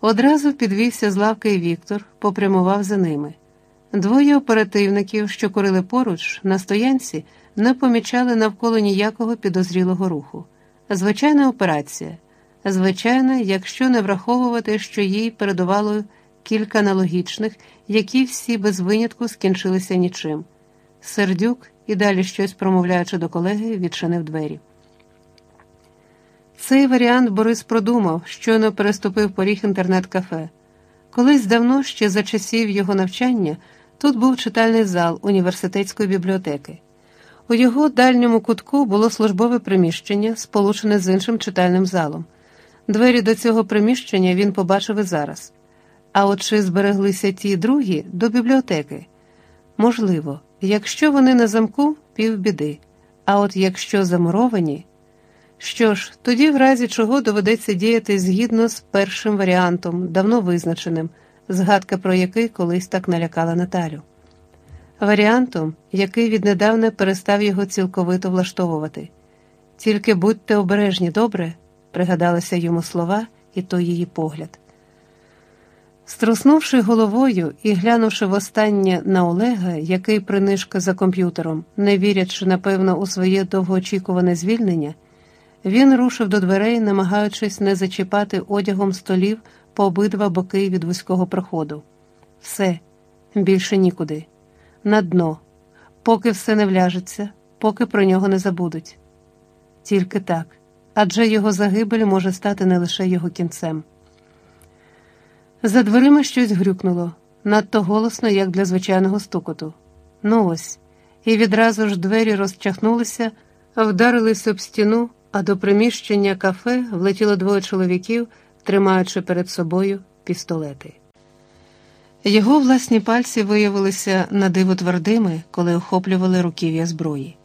Одразу підвівся з лавки Віктор, попрямував за ними. Двоє оперативників, що курили поруч, на стоянці, не помічали навколо ніякого підозрілого руху. Звичайна операція. Звичайна, якщо не враховувати, що їй передувало кілька аналогічних, які всі без винятку скінчилися нічим. Сердюк і далі щось промовляючи до колеги, відчинив двері. Цей варіант Борис продумав, щойно переступив поріг інтернет-кафе. Колись давно, ще за часів його навчання, тут був читальний зал університетської бібліотеки. У його дальньому кутку було службове приміщення, сполучене з іншим читальним залом. Двері до цього приміщення він побачив і зараз. А от чи збереглися ті другі до бібліотеки? Можливо, якщо вони на замку, півбіди. А от якщо замуровані. Що ж, тоді, в разі чого доведеться діяти згідно з першим варіантом, давно визначеним, згадка про який колись так налякала Наталю. Варіантом, який віднедавна перестав його цілковито влаштовувати. Тільки будьте обережні, добре, пригадалися йому слова і той її погляд. Струснувши головою і глянувши востаннє на Олега, який принишка за комп'ютером, не вірячи, напевно, у своє довгоочікуване звільнення. Він рушив до дверей, намагаючись не зачіпати одягом столів по обидва боки від вузького проходу. Все, більше нікуди. На дно, поки все не вляжеться, поки про нього не забудуть. Тільки так, адже його загибель може стати не лише його кінцем. За дверима щось грюкнуло, надто голосно, як для звичайного стукоту. Ну ось, і відразу ж двері розчахнулися, вдарились об стіну а до приміщення кафе влетіло двоє чоловіків, тримаючи перед собою пістолети. Його власні пальці виявилися на диво твердими, коли охоплювали руків'я зброї.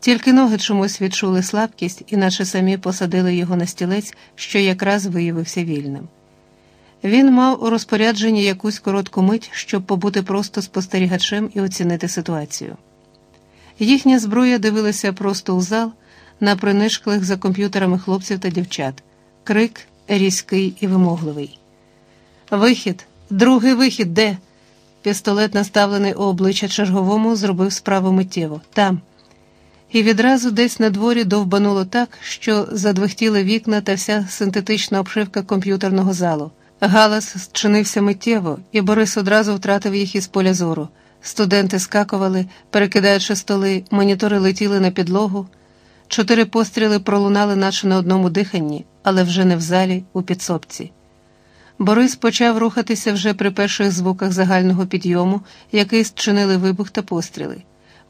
Тільки ноги чомусь відчули слабкість, іначе самі посадили його на стілець, що якраз виявився вільним. Він мав у розпорядженні якусь коротку мить, щоб побути просто спостерігачем і оцінити ситуацію. Їхня зброя дивилася просто у зал на принишклих за комп'ютерами хлопців та дівчат. Крик різкий і вимогливий. Вихід, другий вихід, де? Пістолет, наставлений у обличчя черговому, зробив справу миттєво там. І відразу десь на дворі довбануло так, що задвихтіли вікна та вся синтетична обшивка комп'ютерного залу. Галас зчинився миттєво, і Борис одразу втратив їх із поля зору. Студенти скакували, перекидаючи столи, монітори летіли на підлогу. Чотири постріли пролунали наче на одному диханні, але вже не в залі, у підсобці. Борис почав рухатися вже при перших звуках загального підйому, який зчинили вибух та постріли.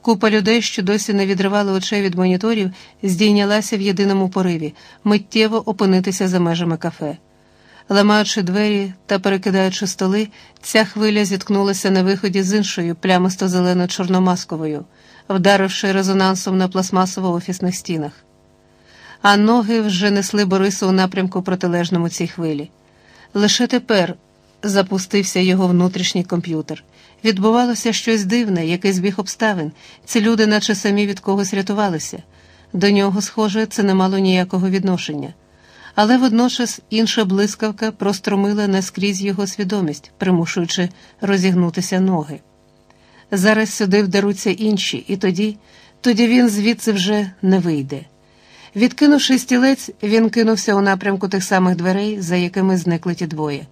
Купа людей, що досі не відривали очей від моніторів, здійнялася в єдиному пориві миттєво опинитися за межами кафе. Ламаючи двері та перекидаючи столи, ця хвиля зіткнулася на виході з іншою плямисто зелено чорномасковою вдаривши резонансом на пластмасово-офісних стінах. А ноги вже несли Бориса у напрямку протилежному цій хвилі. Лише тепер запустився його внутрішній комп'ютер. Відбувалося щось дивне, який збіг обставин. Ці люди, наче самі від когось рятувалися. До нього, схоже, це не мало ніякого відношення. Але водночас інша блискавка простромила наскрізь його свідомість, примушуючи розігнутися ноги. Зараз сюди вдаруться інші, і тоді, тоді він звідси вже не вийде. Відкинувши стілець, він кинувся у напрямку тих самих дверей, за якими зникли ті двоє.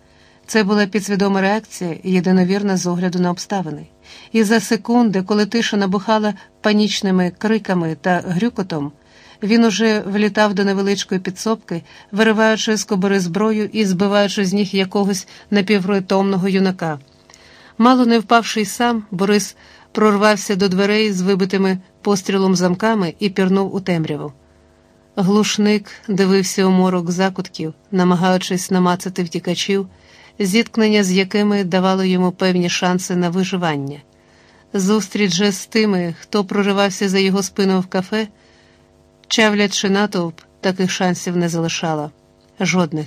Це була підсвідома реакція, єдиновірна з огляду на обставини. І за секунди, коли тиша набухала панічними криками та грюкотом, він уже влітав до невеличкої підсобки, вириваючи з кобори зброю і збиваючи з ніг якогось напівритомного юнака. Мало не впавши й сам, Борис прорвався до дверей з вибитими пострілом замками і пірнув у темряву. Глушник дивився у морок закутків, намагаючись намацати втікачів, зіткнення з якими давало йому певні шанси на виживання. Зустріч же з тими, хто проривався за його спину в кафе, чавлячи натовп, таких шансів не залишала. Жодних.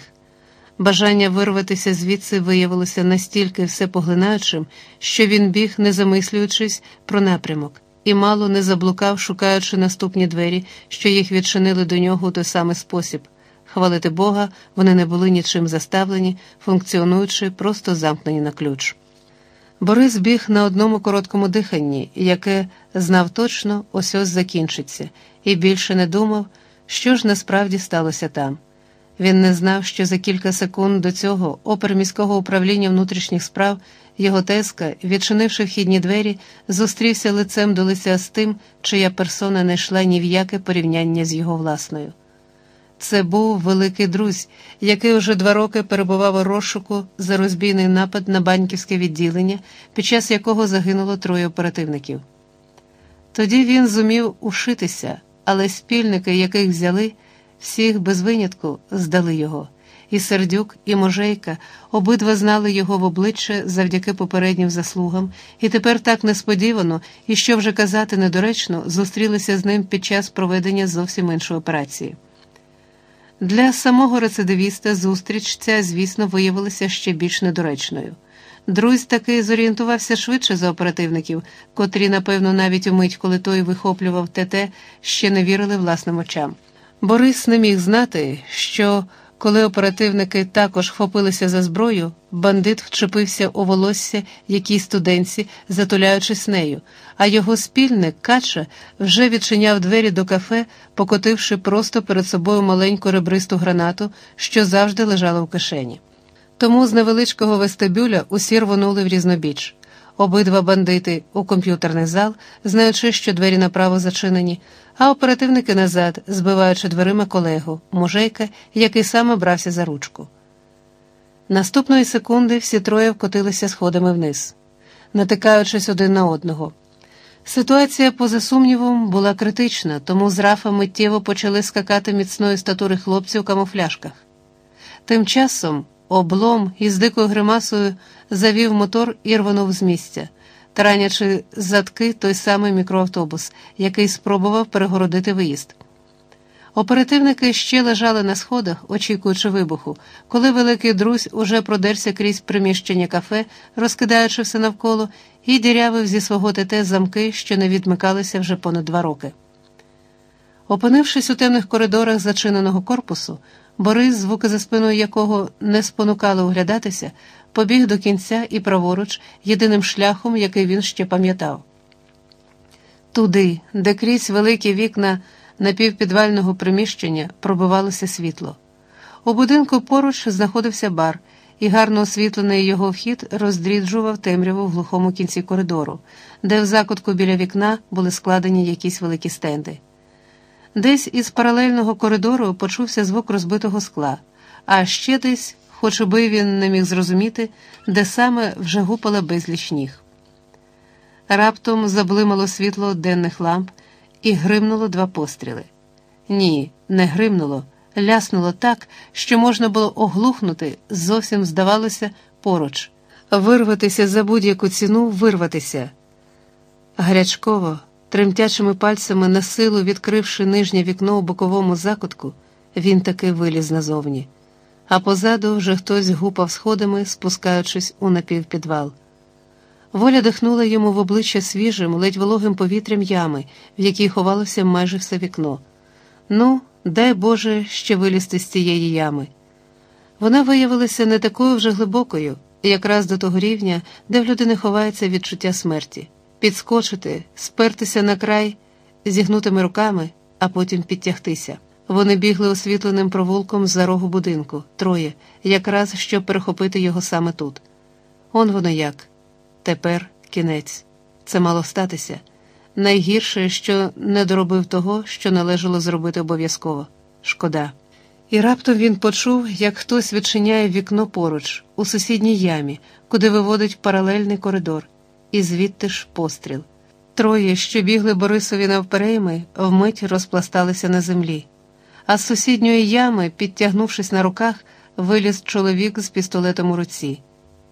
Бажання вирватися звідси виявилося настільки всепоглинаючим, що він біг, не замислюючись про напрямок, і мало не заблукав, шукаючи наступні двері, що їх відчинили до нього у той самий спосіб, Хвалити Бога, вони не були нічим заставлені, функціонуючи, просто замкнені на ключ. Борис біг на одному короткому диханні, яке знав точно, ось ось закінчиться, і більше не думав, що ж насправді сталося там. Він не знав, що за кілька секунд до цього опер міського управління внутрішніх справ його теска, відчинивши вхідні двері, зустрівся лицем до лиця з тим, чия персона не йшла ні в яке порівняння з його власною. Це був великий друзь, який уже два роки перебував у розшуку за розбійний напад на банківське відділення, під час якого загинуло троє оперативників. Тоді він зумів ушитися, але спільники, яких взяли, всіх без винятку здали його. І Сердюк, і Можейка обидва знали його в обличчя завдяки попереднім заслугам, і тепер так несподівано, і що вже казати недоречно, зустрілися з ним під час проведення зовсім іншої операції. Для самого рецидивіста зустріч ця, звісно, виявилася ще більш недоречною. Друзь таки зорієнтувався швидше за оперативників, котрі, напевно, навіть у мить, коли той вихоплював ТТ, ще не вірили власним очам. Борис не міг знати, що коли оперативники також хопилися за зброю, бандит вчепився у волосся якій студенці, затуляючись нею, а його спільник Кача вже відчиняв двері до кафе, покотивши просто перед собою маленьку ребристу гранату, що завжди лежала в кишені. Тому з невеличкого вестибюля усі рвонули в різнобіч. Обидва бандити у комп'ютерний зал, знаючи, що двері направо зачинені, а оперативники назад, збиваючи дверима колегу, мужейка, який саме брався за ручку. Наступної секунди всі троє вкотилися сходами вниз, натикаючись один на одного. Ситуація, поза сумнівом, була критична, тому з рафа миттєво почали скакати міцної статури хлопці у камуфляжках. Тим часом облом із дикою гримасою завів мотор і рванув з місця таранячи задки той самий мікроавтобус, який спробував перегородити виїзд. Оперативники ще лежали на сходах, очікуючи вибуху, коли великий друзь уже продерся крізь приміщення кафе, розкидаючи все навколо, і дірявив зі свого ТТ замки, що не відмикалися вже понад два роки. Опинившись у темних коридорах зачиненого корпусу, Борис, звуки за спиною якого не спонукали оглядатися, побіг до кінця і праворуч єдиним шляхом, який він ще пам'ятав. Туди, де крізь великі вікна напівпідвального приміщення пробивалося світло. У будинку поруч знаходився бар, і гарно освітлений його вхід роздріджував темряву в глухому кінці коридору, де в закутку біля вікна були складені якісь великі стенди. Десь із паралельного коридору почувся звук розбитого скла, а ще десь хоч би він не міг зрозуміти, де саме вже гупала безліч ніг. Раптом заблимало світло денних ламп і гримнуло два постріли. Ні, не гримнуло, ляснуло так, що можна було оглухнути, зовсім здавалося, поруч, вирватися за будь-яку ціну, вирватися. Гарячково, тремтячими пальцями на силу відкривши нижнє вікно у боковому закутку, він таки виліз назовні а позаду вже хтось гупав сходами, спускаючись у напівпідвал. Воля дихнула йому в обличчя свіжим, ледь вологим повітрям ями, в якій ховалося майже все вікно. Ну, дай Боже ще вилізти з цієї ями. Вона виявилася не такою вже глибокою, якраз до того рівня, де в людини ховається відчуття смерті, підскочити, спертися на край, зігнутими руками, а потім підтягтися. Вони бігли освітленим провулком за рогу будинку, троє, якраз щоб перехопити його саме тут. Он воно як. Тепер кінець. Це мало статися. Найгірше, що не доробив того, що належало зробити обов'язково шкода. І раптом він почув, як хтось відчиняє вікно поруч, у сусідній ямі, куди виводить паралельний коридор, і звідти ж постріл. Троє, що бігли Борисові навперейми, вмить розпласталися на землі а з сусідньої ями, підтягнувшись на руках, виліз чоловік з пістолетом у руці.